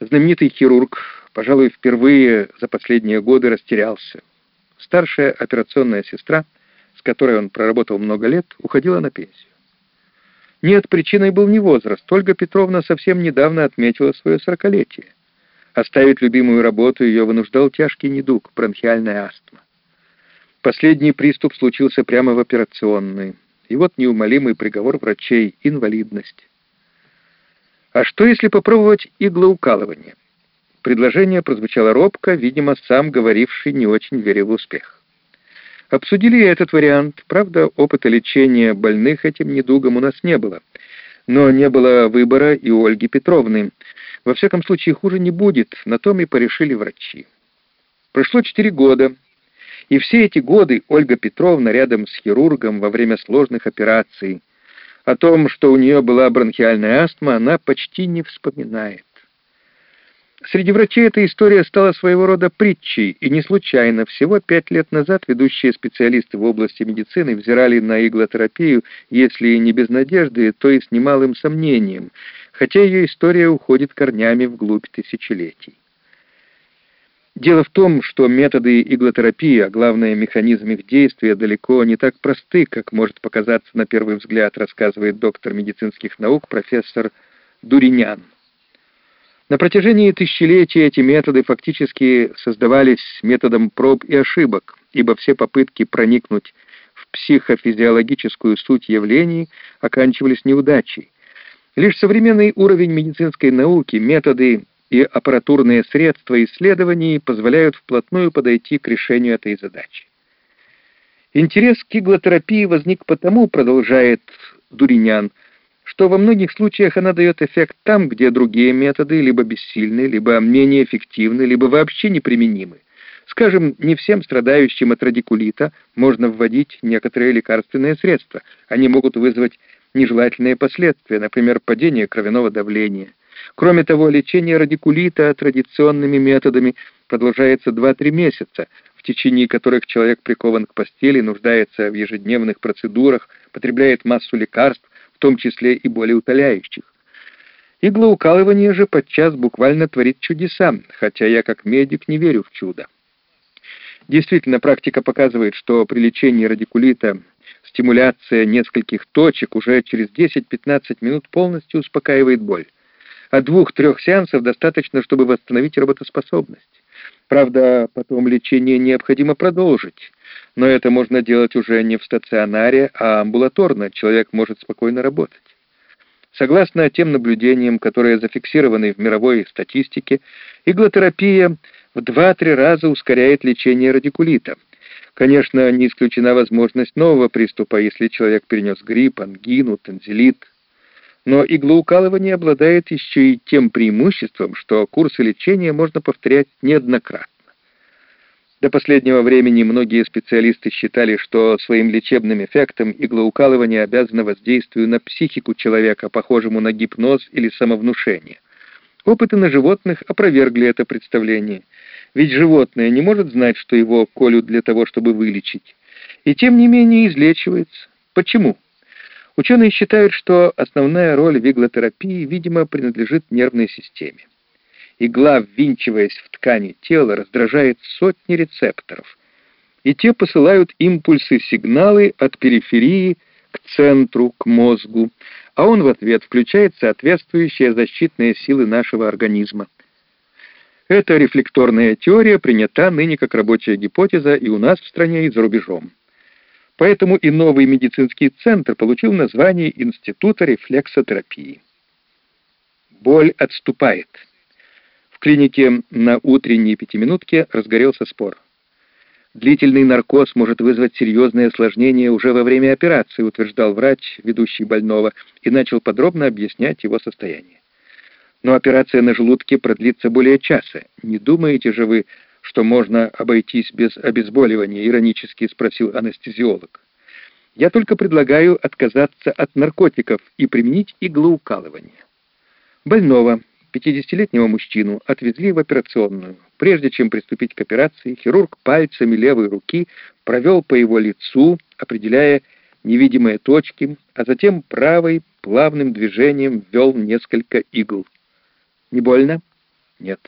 Знаменитый хирург, пожалуй, впервые за последние годы растерялся. Старшая операционная сестра, с которой он проработал много лет, уходила на пенсию. Нет, причиной был не возраст. Ольга Петровна совсем недавно отметила свое сорокалетие. Оставить любимую работу ее вынуждал тяжкий недуг, бронхиальная астма. Последний приступ случился прямо в операционной. И вот неумолимый приговор врачей — инвалидность. А что, если попробовать иглоукалывание? Предложение прозвучало робко, видимо, сам говоривший не очень верил в успех. Обсудили этот вариант. Правда, опыта лечения больных этим недугом у нас не было. Но не было выбора и у Ольги Петровны. Во всяком случае, хуже не будет, на том и порешили врачи. Прошло четыре года, и все эти годы Ольга Петровна рядом с хирургом во время сложных операций. О том, что у нее была бронхиальная астма, она почти не вспоминает. Среди врачей эта история стала своего рода притчей, и не случайно. Всего пять лет назад ведущие специалисты в области медицины взирали на иглотерапию, если не без надежды, то и с немалым сомнением, хотя ее история уходит корнями вглубь тысячелетий. Дело в том, что методы иглотерапии, а главное механизм их действия, далеко не так просты, как может показаться на первый взгляд, рассказывает доктор медицинских наук профессор Дуринян. На протяжении тысячелетий эти методы фактически создавались методом проб и ошибок, ибо все попытки проникнуть в психофизиологическую суть явлений оканчивались неудачей. Лишь современный уровень медицинской науки, методы и аппаратурные средства исследований позволяют вплотную подойти к решению этой задачи. Интерес к иглотерапии возник потому, продолжает Дуринян, что во многих случаях она дает эффект там, где другие методы либо бессильны, либо менее эффективны, либо вообще неприменимы. Скажем, не всем страдающим от радикулита можно вводить некоторые лекарственные средства. Они могут вызвать нежелательные последствия, например, падение кровяного давления. Кроме того, лечение радикулита традиционными методами продолжается 2-3 месяца, в течение которых человек прикован к постели, нуждается в ежедневных процедурах, потребляет массу лекарств, в том числе и более утоляющих. Иглоукалывание же подчас буквально творит чудеса, хотя я как медик не верю в чудо. Действительно, практика показывает, что при лечении радикулита стимуляция нескольких точек уже через 10-15 минут полностью успокаивает боль. От двух-трех сеансов достаточно, чтобы восстановить работоспособность. Правда, потом лечение необходимо продолжить, но это можно делать уже не в стационаре, а амбулаторно, человек может спокойно работать. Согласно тем наблюдениям, которые зафиксированы в мировой статистике, иглотерапия в 2-3 раза ускоряет лечение радикулита. Конечно, не исключена возможность нового приступа, если человек перенес грипп, ангину, танзелит. Но иглоукалывание обладает еще и тем преимуществом, что курсы лечения можно повторять неоднократно. До последнего времени многие специалисты считали, что своим лечебным эффектом иглоукалывание обязано воздействию на психику человека, похожему на гипноз или самовнушение. Опыты на животных опровергли это представление, ведь животное не может знать, что его колют для того, чтобы вылечить, и тем не менее излечивается. Почему? Ученые считают, что основная роль в иглотерапии, видимо, принадлежит нервной системе. Игла, ввинчиваясь в ткани тела, раздражает сотни рецепторов, и те посылают импульсы-сигналы от периферии к центру, к мозгу, а он в ответ включает соответствующие защитные силы нашего организма. Эта рефлекторная теория принята ныне как рабочая гипотеза и у нас в стране, и за рубежом. Поэтому и новый медицинский центр получил название Института рефлексотерапии. Боль отступает. В клинике на утренней пятиминутке разгорелся спор. Длительный наркоз может вызвать серьезные осложнения уже во время операции, утверждал врач, ведущий больного, и начал подробно объяснять его состояние. Но операция на желудке продлится более часа. Не думаете же вы, что можно обойтись без обезболивания?» — иронически спросил анестезиолог. «Я только предлагаю отказаться от наркотиков и применить иглоукалывание». Больного, 50-летнего мужчину, отвезли в операционную. Прежде чем приступить к операции, хирург пальцами левой руки провел по его лицу, определяя невидимые точки, а затем правой плавным движением ввел несколько игл. «Не больно?» Нет.